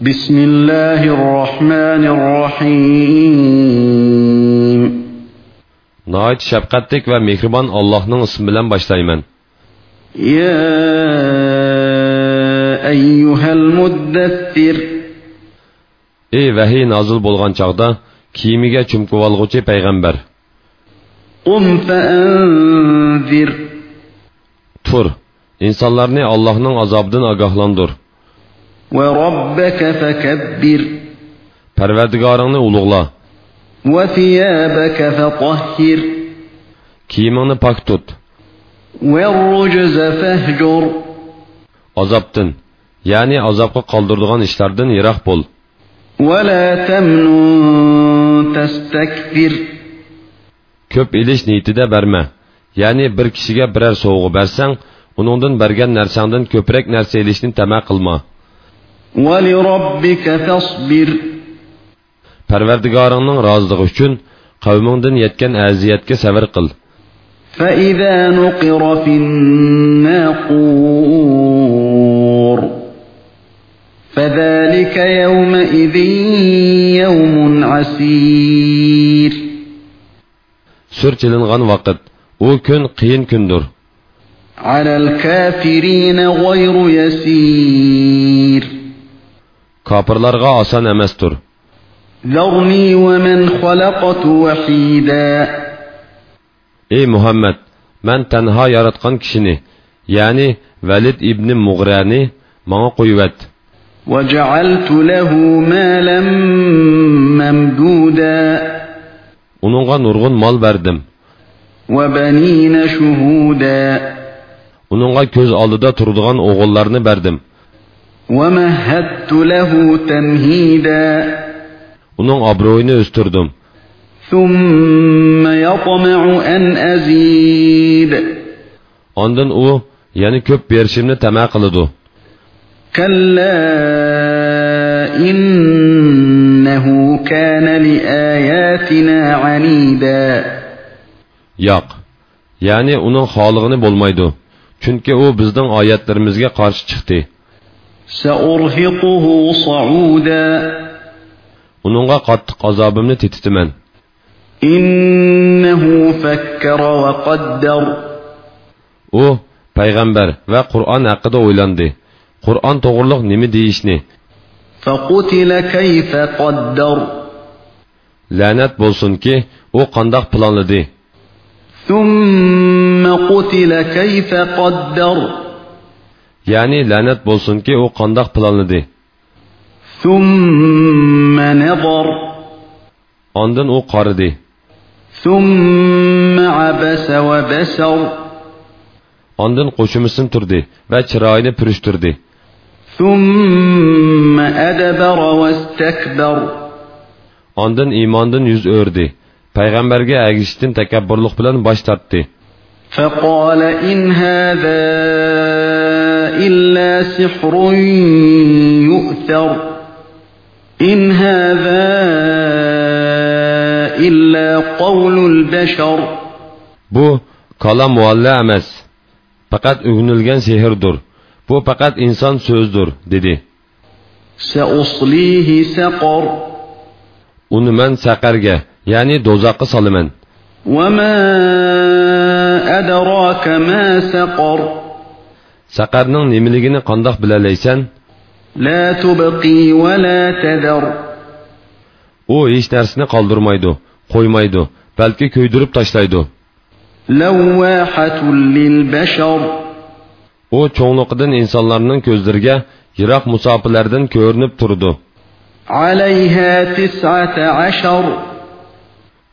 بسم الله الرحمن الرحيم Nəhayət şəfqətlik və mehriban Allah'ın ismi bilan başlayman. يا أيها المدثر Ey vahiy nazil bo'lgan chaqda kiyimiga chumkib olg'uchi payg'ambar, قم فأنذر tur, insonlarni Allohning azobidan ogohlantir. وربك فكبر Parvardigoringni ulug'la, وثيابك فطهر kiyimingni pok tut, والرجز فاهجر azobdan, ya'ni azobga qoldiradigan ishlardan yiroq bo'l. ولا تمنن تستكثر Ko'p elish niyatida berma. Ya'ni bir kishiga biror sovg'a bersang, uningdan bergan narsangdan ko'proq narsa elishni tama qilma. ولربك فاصبر Parvardigoringning roziligi uchun qavmingdan yetgan aziyatga sabr qil. فإذا نقر في الناقور فذلك يومئذ يوم عسير Sur chilingan vaqt, u kun qiyin kundir. على الكافرين غير يسير Kofirlarga oson emasdir. ذرني ومن خلقت وحيدا Ey Muhammad, men tanho yaratgan kishini, ya'ni Valid ibn Mug'rani menga qo'yvat. وجعلت له مالا ممدودا Uningga nurg'un mol berdim. وبنين شهودا Uningga ko'z oldida turadigan o'g'illarni berdim. ومهدت له تمهيدا Uning obro'yini o'stirdim. ثم يطمع أن أزيد Ondan u yana ko'p berishimni tama qiladi. كلا إنه كان لآياتنا عنيدا Yo'q. Ya'ni uning xolig'ini bo'lmaydi. Chunki u bizning oyatlarimizga qarshi chiqdi. سأرهقه صعودا Uningga qattiq azobimni tetitaman. إنه فكر وقدر U payg'ambar va Qur'on haqida o'ylandi. Qur'on to'g'riliq nima deyishni, فقتل كيف قدر la'nat bo'lsinki, u qandoq planladi. ثم قتل كيف قدر Ya'ni la'nat bo'lsinki, u qandoq planladi. ثم نظر Ondan u qaridi. ثم عبس وبسر Ondan qo'shimisin turdi va chiroyini purishtirdi. ثم أدبر واستكبر Ondan iymondan yuz o'rdi. Payg'ambarga agishishdan takabburlik bilan bosh tortdi. فقال إن هذا إلا سحر يؤثر. إن هذا إلا قول البشر. بو كلام والله أمس فقط أغنلغن سحر دور بو فقط إنسان سوز دور ديدي سأصليه سقر Onu سقر səqərgə, يعني dozaqı salı mən. وَمَا أَدَرَاكَ مَا سَقَرُ Saqarning nimaligini qandoq bilalaysan? لا تبقي ولا تذر U hech narsani qoldirmaydi, qo'ymaydi, balki kuydirib tashlaydi. لواحة للبشر U cho'ngliqidan insonlarning ko'zlariga yiroq musofilardan ko'rinib turdi. تسعة عشر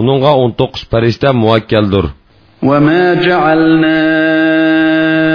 Uningga 19 farishta muvakkaldir. وما جعلنا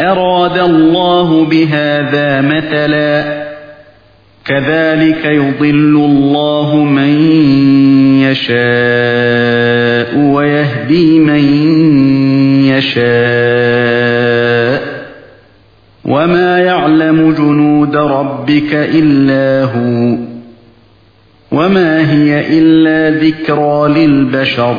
أراد الله بهذا مثلاً كذلك يضل الله من يشاء ويهدي من يشاء وما يعلم جنود ربك إلا هو وما هي إلا ذكرى للبشر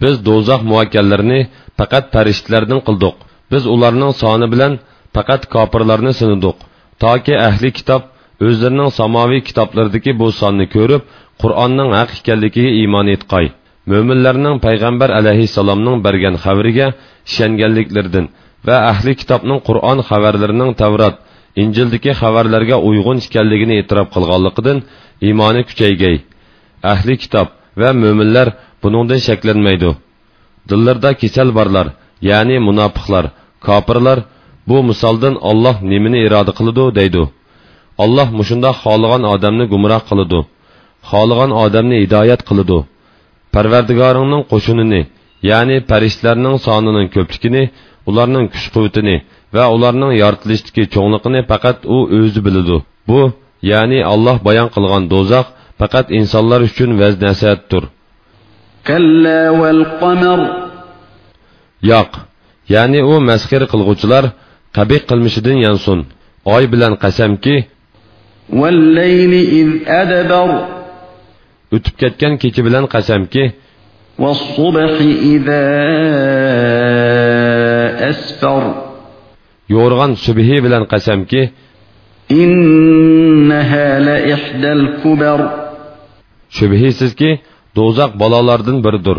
Biz do'zax muvakkallarini faqat farishtalardan qildik. Biz ularning soni bilan faqat kofirlarni sinadik. toki ahli kitob o'zlarining samoviy kitoblaridagi bu sonni ko'rib qur'onning haq ekanligiga iymon etqay mo'minlarning payg'ambar alayhissalomning bergan xabariga ishonganliklaridan va ahli kitobning qur'on xabarlarining tavrat injildagi xabarlarga uyg'un ekanligini e'tirof qilganligidan iymoni kuchaygay ahli kitob va mo'minlar buningdan shaklanmaydi dillarda kasal borlar ya'ni munofiqlar kofirlar bu misoldan olloh nimani iroda qiladi deydi olloh mushundoq xohlagan odamni gumroh qiladi xohlagan odamni hidoyat qiladi parvardigoringning qo'shinini ya'ni farishtalarning sonining ko'pligini ularning kuch quvvatini va ularning yoritilishdagi cho'ngligini faqat u o'zi biladi bu ya'ni olloh bayon qilgan do'zax faqat insonlar uchun vaz nasihatdir yo'q ya'ni u masxir qilg'uvchilar qabih qilmishidan yansun oy bilan qasamki vallayli iz adbar o'tib ketgan kecha bilan qasamki vassubhi iza asfar yo'rg'an subhi bilan qasamki innaha la ihdal kubar shubhisizki do'zax balolardan biridir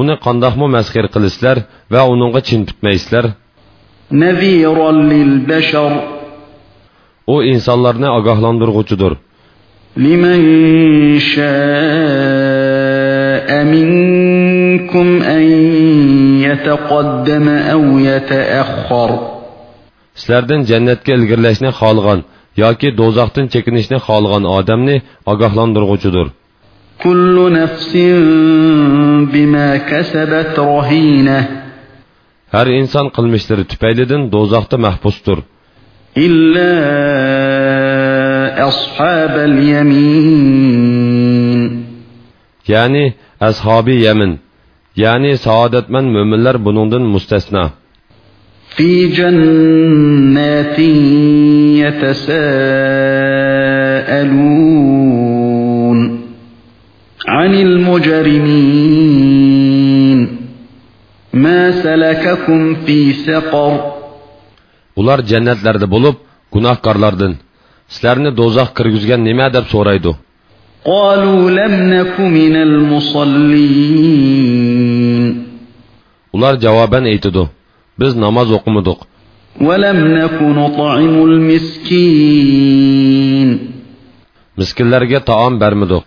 uni qandoqmi masxir qilisizlar va uningga chin tutmaysizlar? U insonlarni ogohlantirg'uchidir. Liman shaa minkum an yataqaddama aw yataakhkhar. Sizlardan jannatga ilgirlashni xohlagan yoki do'zaxdan chekinishni xohlagan odamni ogohlantirg'uchidir. كل نفس بما كسبت رهينة. هر إنسان قلمشتر تبايلدن دوزاقت محبوستر. إلا أصحاب اليمين. يعني أصحاب يمن يعني سعادت من مؤمنلر بنوندن مستثنى في جنات يتساءلون. عن المجرمين ما سلككم في سقر ular jannatlarda bo'lib gunohkorlardan sizlarni do'zax kirgizgan nima deb so'raydi قالوا لم نك من المصلين ular javoban aytidi biz namoz o'qimadik ولم نك نطعم المسكين miskinlarga taom bermadik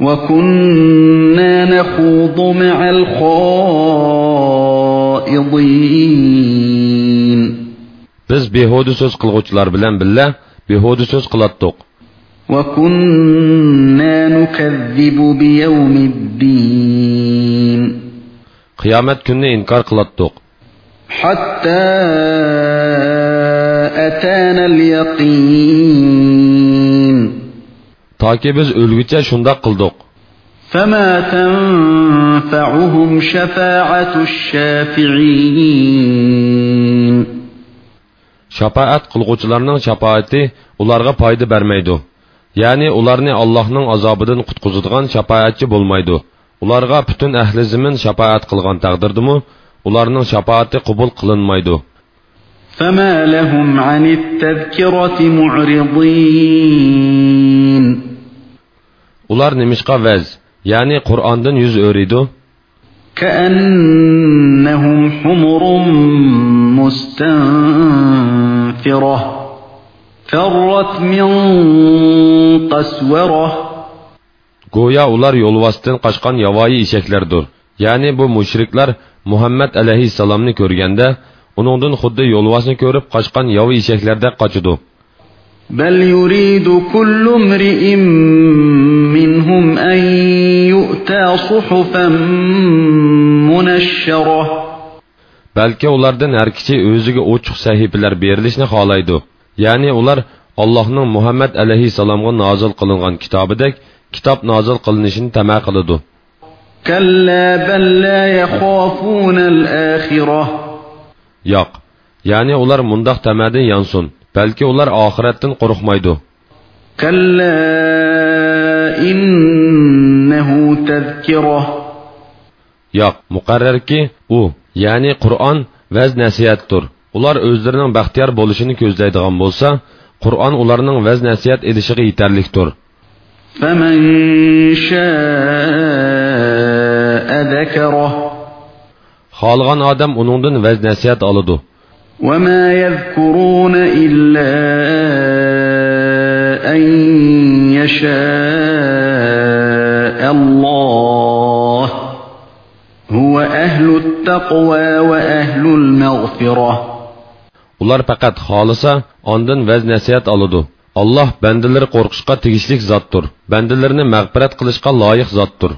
وكنا نخوض مع الخائضين. بس بهودو سوز قلغوچلار بلن بالله بهودو سوز قلاتتوق وكنا نكذب بيوم الدين. قيامت كنا انكار قلاتتوق حتى أتانا اليقين. Toki biz o'lguncha shundoq qildik فما تنفعهم شفاعة الشافعين shafaat qilg'uvchilarning shafoati ularga foyda bermaydi ya'ni ularni allohning azobidan qutqizadigan shafoatchi bo'lmaydi ularga butun ahli zimin shafoat qilgan taqdirdimi ularning shafoati qabul qilinmaydi فما لهم عن التذكرة معرضين ular nimishqa vaz ya'ni qur'ondan yuz o'riydi كأنهم حمر مستنفرة فرت من قسورة go'yo ular yo'lvosdan qochgan yovvoyi eshaklardir ya'ni bu mushriklar muhammad alayhissalomni ko'rganda uningdan xuddi yo'lvosni ko'rib qochgan yovi eshaklardek qochidi بل يريد كل امرئ منهم أن يؤتى صحفا منشرة balki ulardan har kishi o'ziga ochiq sahifalar berilishni xohlaydi ya'ni ular allohning muhammad alayhissalomga nozil qilingan kitobidek kitob nozil qilinishini tama qiladi yo'q ya'ni ular mundoq tamadin yonsin balki ular oxiratdan qo'rqmaydi كلا إنه تذكرة yo'q muqarrarki u ya'ni qur'on vaz nasihatdir ular o'zlarining baxtiyor bo'lishini ko'zlaydigan bo'lsa qur'on ularning vaz nasihat edishiga yetarlikdir فمن شاء ذكره xohlagan odam uningdan vaz nasihat oladi وما يذكرون إلا أن يشاء الله هو أهل التقوى وأهل المغفرة ular faqat xohlasa ondan vaz nasihat oladi alloh bandalari qo'rqishga tegishli zotdir bandalarini mag'firat qilishga loyiq zotdir